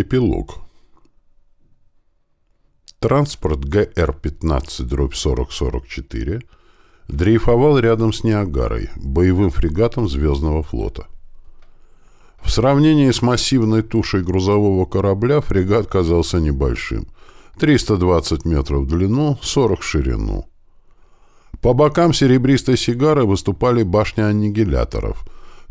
Эпилог. Транспорт ГР-15-4044 дрейфовал рядом с Ниагарой, боевым фрегатом Звездного флота. В сравнении с массивной тушей грузового корабля фрегат казался небольшим. 320 метров в длину, 40 в ширину. По бокам серебристой сигары выступали башни аннигиляторов.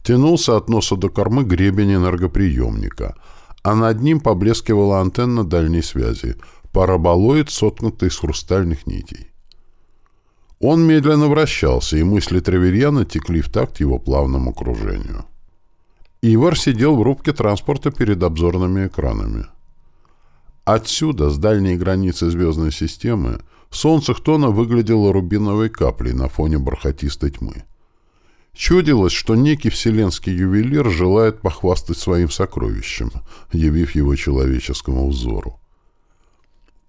Тянулся от носа до кормы гребень энергоприемника — а над ним поблескивала антенна дальней связи, параболоид, соткнутый из хрустальных нитей. Он медленно вращался, и мысли Треверьяна текли в такт его плавному кружению. Ивар сидел в рубке транспорта перед обзорными экранами. Отсюда, с дальней границы звездной системы, солнце Хтона выглядело рубиновой каплей на фоне бархатистой тьмы. Чудилось, что некий вселенский ювелир желает похвастать своим сокровищем, явив его человеческому взору.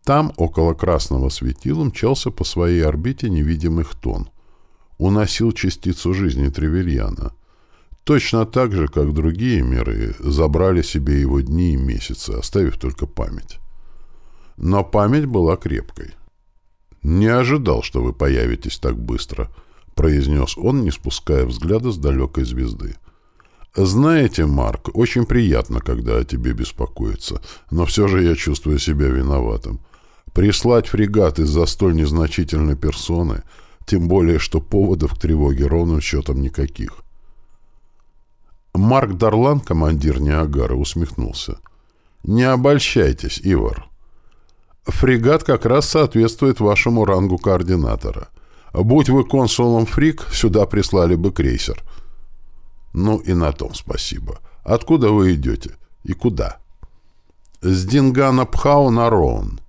Там, около красного светила, мчался по своей орбите невидимый хтон. Уносил частицу жизни Тревельяна. Точно так же, как другие миры, забрали себе его дни и месяцы, оставив только память. Но память была крепкой. «Не ожидал, что вы появитесь так быстро», — произнес он, не спуская взгляда с далекой звезды. «Знаете, Марк, очень приятно, когда о тебе беспокоятся, но все же я чувствую себя виноватым. Прислать фрегат из-за столь незначительной персоны, тем более, что поводов к тревоге ровным счетом никаких». Марк Дарлан, командир Ниагара, усмехнулся. «Не обольщайтесь, Ивар. Фрегат как раз соответствует вашему рангу координатора. Будь вы консулом Фрик, сюда прислали бы крейсер. Ну и на том спасибо. Откуда вы идете? И куда? С Дингана Пхау на Роун.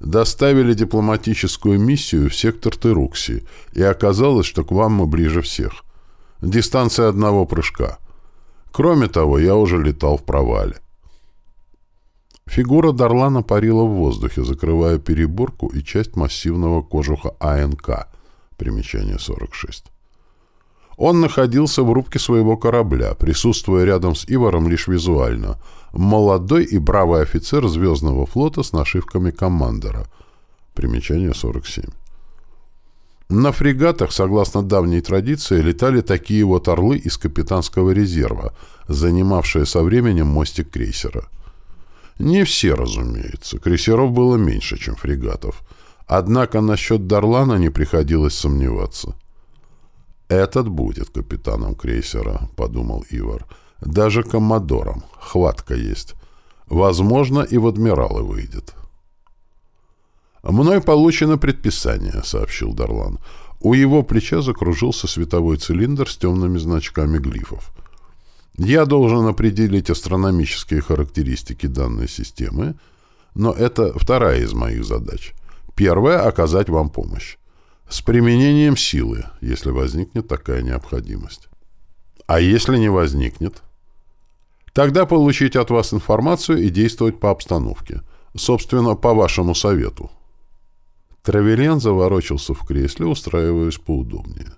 Доставили дипломатическую миссию в сектор Терукси, и оказалось, что к вам мы ближе всех. Дистанция одного прыжка. Кроме того, я уже летал в провале. Фигура Дарлана парила в воздухе, закрывая переборку и часть массивного кожуха АНК — Примечание 46. Он находился в рубке своего корабля, присутствуя рядом с Иваром лишь визуально. Молодой и бравый офицер Звездного флота с нашивками командора. Примечание 47. На фрегатах, согласно давней традиции, летали такие вот орлы из капитанского резерва, занимавшие со временем мостик крейсера. Не все, разумеется. Крейсеров было меньше, чем фрегатов — Однако насчет Дарлана не приходилось сомневаться. «Этот будет капитаном крейсера», — подумал Ивар. «Даже коммодором. Хватка есть. Возможно, и в адмиралы выйдет». «Мной получено предписание», — сообщил Дарлан. У его плеча закружился световой цилиндр с темными значками глифов. «Я должен определить астрономические характеристики данной системы, но это вторая из моих задач. Первое — оказать вам помощь. С применением силы, если возникнет такая необходимость. А если не возникнет? Тогда получить от вас информацию и действовать по обстановке. Собственно, по вашему совету. Травелен заворочился в кресле, устраиваясь поудобнее.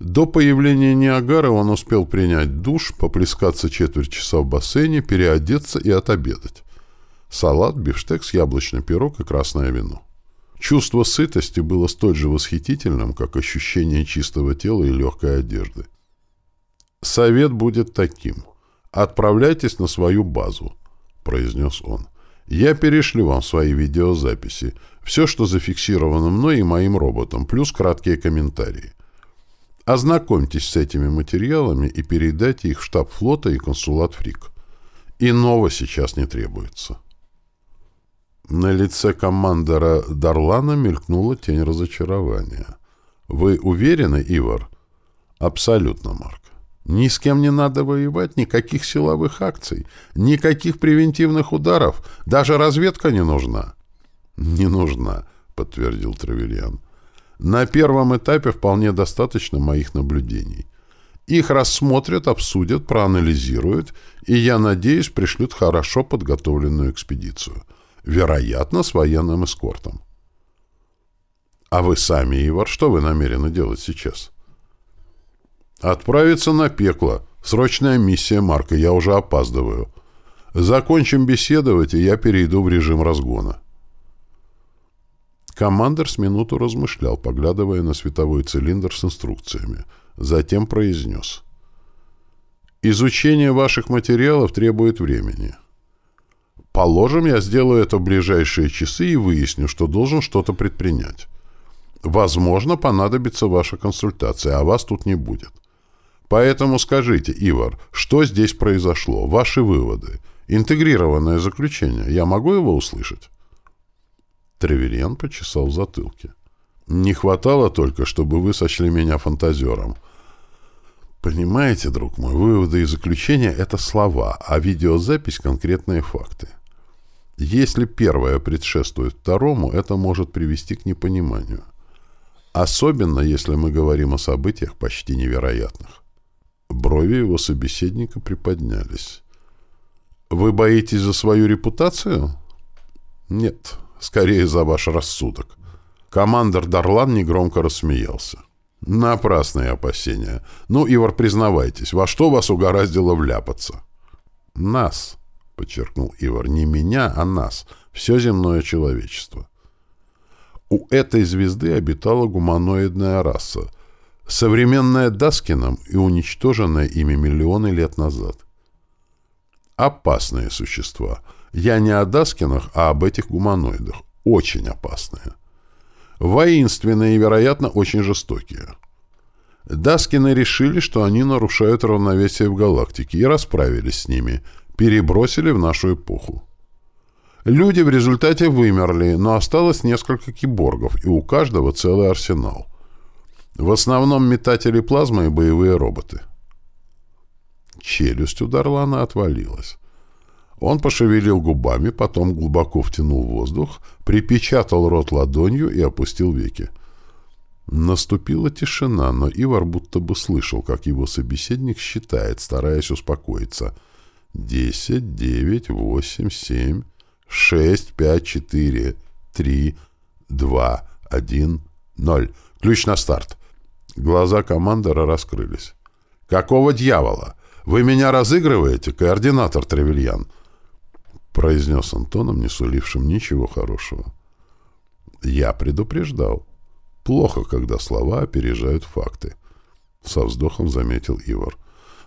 До появления Ниагары он успел принять душ, поплескаться четверть часа в бассейне, переодеться и отобедать. Салат, бифштекс, яблочный пирог и красное вино. Чувство сытости было столь же восхитительным, как ощущение чистого тела и легкой одежды. «Совет будет таким. Отправляйтесь на свою базу», — произнес он. «Я перешлю вам свои видеозаписи, все, что зафиксировано мной и моим роботом, плюс краткие комментарии. Ознакомьтесь с этими материалами и передайте их в штаб флота и консулат Фрик. Иного сейчас не требуется». На лице командора Дарлана мелькнула тень разочарования. «Вы уверены, Ивар?» «Абсолютно, Марк. Ни с кем не надо воевать, никаких силовых акций, никаких превентивных ударов, даже разведка не нужна». «Не нужна», — подтвердил Травельян. «На первом этапе вполне достаточно моих наблюдений. Их рассмотрят, обсудят, проанализируют, и, я надеюсь, пришлют хорошо подготовленную экспедицию» вероятно, с военным эскортом. А вы сами, Ивар, что вы намерены делать сейчас? Отправиться на пекло. Срочная миссия Марка, я уже опаздываю. Закончим беседовать, и я перейду в режим разгона. Командор с минуту размышлял, поглядывая на световой цилиндр с инструкциями. Затем произнес. «Изучение ваших материалов требует времени. Положим, я сделаю это в ближайшие часы и выясню, что должен что-то предпринять. Возможно, понадобится ваша консультация, а вас тут не будет. Поэтому скажите, Ивар, что здесь произошло? Ваши выводы. Интегрированное заключение. Я могу его услышать?» Треверьян почесал в затылке. «Не хватало только, чтобы вы сочли меня фантазером. Понимаете, друг мой, выводы и заключения — это слова, а видеозапись — конкретные факты. Если первое предшествует второму, это может привести к непониманию. Особенно, если мы говорим о событиях почти невероятных. Брови его собеседника приподнялись. «Вы боитесь за свою репутацию?» «Нет, скорее за ваш рассудок». Командор Дарлан негромко рассмеялся. «Напрасные опасения. Ну, Ивар, признавайтесь, во что вас угораздило вляпаться?» «Нас», — подчеркнул Ивар, — «не меня, а нас, все земное человечество». У этой звезды обитала гуманоидная раса, современная Даскином и уничтоженная ими миллионы лет назад. Опасные существа — я не о Даскинах, а об этих гуманоидах. Очень опасные. Воинственные и, вероятно, очень жестокие. Даскины решили, что они нарушают равновесие в галактике, и расправились с ними, перебросили в нашу эпоху. Люди в результате вымерли, но осталось несколько киборгов, и у каждого целый арсенал. В основном метатели плазмы и боевые роботы. Челюсть у Дарлана отвалилась. Он пошевелил губами, потом глубоко втянул воздух, припечатал рот ладонью и опустил веки. Наступила тишина, но Ивар будто бы слышал, как его собеседник считает, стараясь успокоиться. «Десять, девять, восемь, семь, шесть, пять, четыре, три, два, один, ноль. Ключ на старт». Глаза командора раскрылись. «Какого дьявола? Вы меня разыгрываете, координатор Тревельян?» произнес Антоном, не сулившим ничего хорошего. Я предупреждал. Плохо, когда слова опережают факты. Со вздохом заметил Ивар.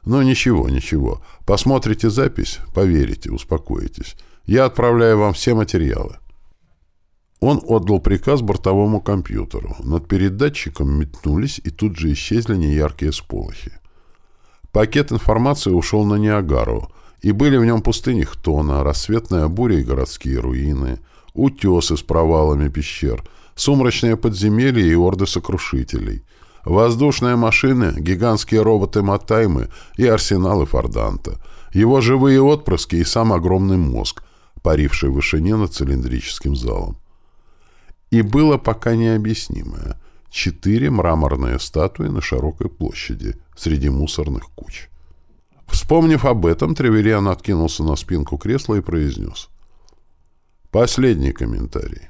Но ничего, ничего. Посмотрите запись, поверите, успокоитесь. Я отправляю вам все материалы. Он отдал приказ бортовому компьютеру. Над передатчиком метнулись и тут же исчезли неяркие сполохи. Пакет информации ушел на Ниагару, и были в нем пустыни Хтона, рассветная буря и городские руины, утесы с провалами пещер, сумрачные подземелья и орды сокрушителей, воздушные машины, гигантские роботы Матаймы и арсеналы Форданта, его живые отпрыски и сам огромный мозг, паривший в вышине над цилиндрическим залом. И было пока необъяснимое — четыре мраморные статуи на широкой площади среди мусорных куч. Вспомнив об этом, Тревериан откинулся на спинку кресла и произнес. Последний комментарий.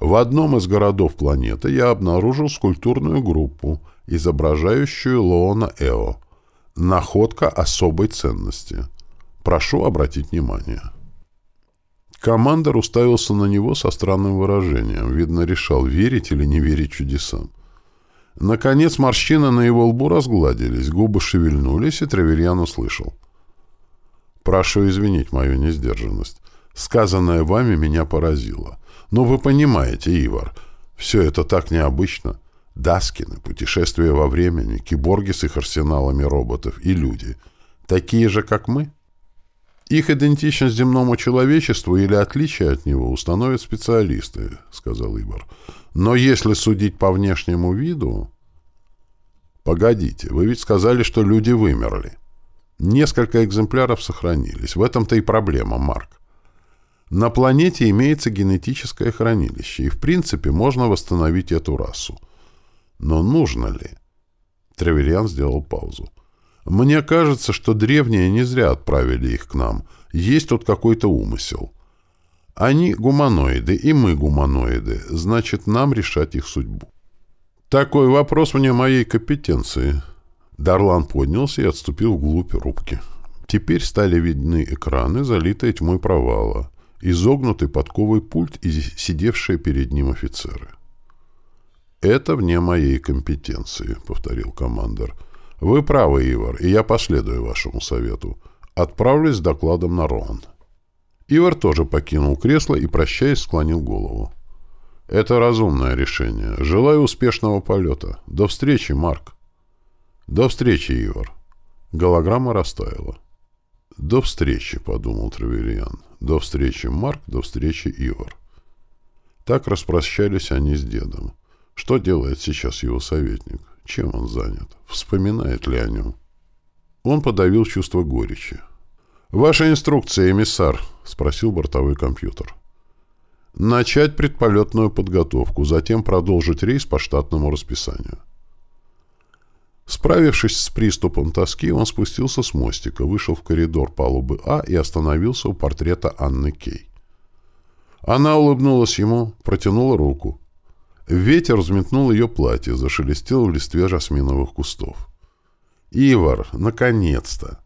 В одном из городов планеты я обнаружил скульптурную группу, изображающую Лоона Эо. Находка особой ценности. Прошу обратить внимание. Командор уставился на него со странным выражением. Видно, решал, верить или не верить чудесам. Наконец морщины на его лбу разгладились, губы шевельнулись, и Тревельян услышал. «Прошу извинить мою несдержанность. Сказанное вами меня поразило. Но вы понимаете, Ивар, все это так необычно. Даскины, путешествия во времени, киборги с их арсеналами роботов и люди. Такие же, как мы?» Их идентичность земному человечеству или отличие от него установят специалисты, — сказал Ибор. Но если судить по внешнему виду... Погодите, вы ведь сказали, что люди вымерли. Несколько экземпляров сохранились. В этом-то и проблема, Марк. На планете имеется генетическое хранилище, и в принципе можно восстановить эту расу. Но нужно ли? Тревельян сделал паузу. Мне кажется, что древние не зря отправили их к нам. Есть тут какой-то умысел. Они гуманоиды, и мы гуманоиды. Значит, нам решать их судьбу. Такой вопрос вне моей компетенции. Дарлан поднялся и отступил вглубь рубки. Теперь стали видны экраны, залитые тьмой провала, изогнутый подковый пульт и сидевшие перед ним офицеры. «Это вне моей компетенции», — повторил командир. «Вы правы, Ивар, и я последую вашему совету. Отправлюсь с докладом на Роан». Ивар тоже покинул кресло и, прощаясь, склонил голову. «Это разумное решение. Желаю успешного полета. До встречи, Марк». «До встречи, Ивар». Голограмма растаяла. «До встречи», — подумал Травериан. «До встречи, Марк, до встречи, Ивар». Так распрощались они с дедом. Что делает сейчас его советник? Чем он занят? Вспоминает ли о нем? Он подавил чувство горечи. «Ваша инструкция, эмиссар?» — спросил бортовой компьютер. «Начать предполетную подготовку, затем продолжить рейс по штатному расписанию». Справившись с приступом тоски, он спустился с мостика, вышел в коридор палубы А и остановился у портрета Анны Кей. Она улыбнулась ему, протянула руку. Ветер взметнул ее платье, зашелестел в листве жасминовых кустов. «Ивар, наконец-то!»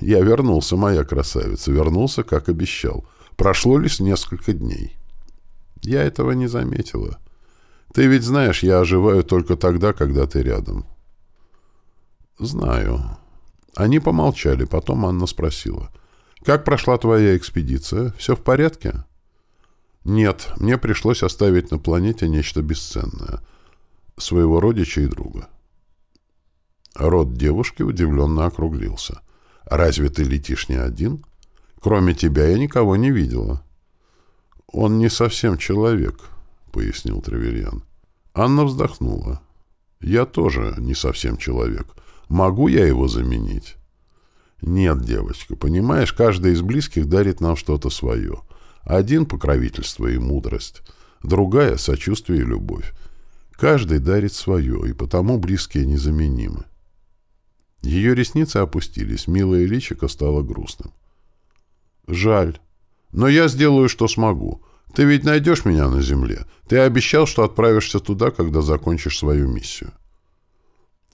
«Я вернулся, моя красавица, вернулся, как обещал. Прошло лишь несколько дней». «Я этого не заметила. Ты ведь знаешь, я оживаю только тогда, когда ты рядом». «Знаю». Они помолчали, потом Анна спросила. «Как прошла твоя экспедиция? Все в порядке?» «Нет, мне пришлось оставить на планете нечто бесценное. Своего родича и друга». Рот девушки удивленно округлился. «Разве ты летишь не один? Кроме тебя я никого не видела». «Он не совсем человек», — пояснил Тревельян. Анна вздохнула. «Я тоже не совсем человек. Могу я его заменить? Нет, девочка, понимаешь, каждый из близких дарит нам что-то свое. Один — покровительство и мудрость, другая — сочувствие и любовь. Каждый дарит свое, и потому близкие незаменимы. Ее ресницы опустились, милое личико стало грустным. «Жаль. Но я сделаю, что смогу. Ты ведь найдешь меня на земле. Ты обещал, что отправишься туда, когда закончишь свою миссию».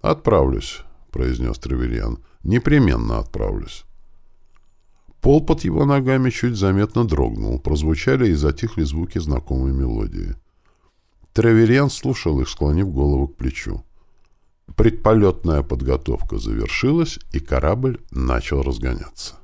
«Отправлюсь произнес Тревельян. «Непременно отправлюсь». Пол под его ногами чуть заметно дрогнул, прозвучали и затихли звуки знакомой мелодии. Тревельян слушал их, склонив голову к плечу. Предполетная подготовка завершилась, и корабль начал разгоняться.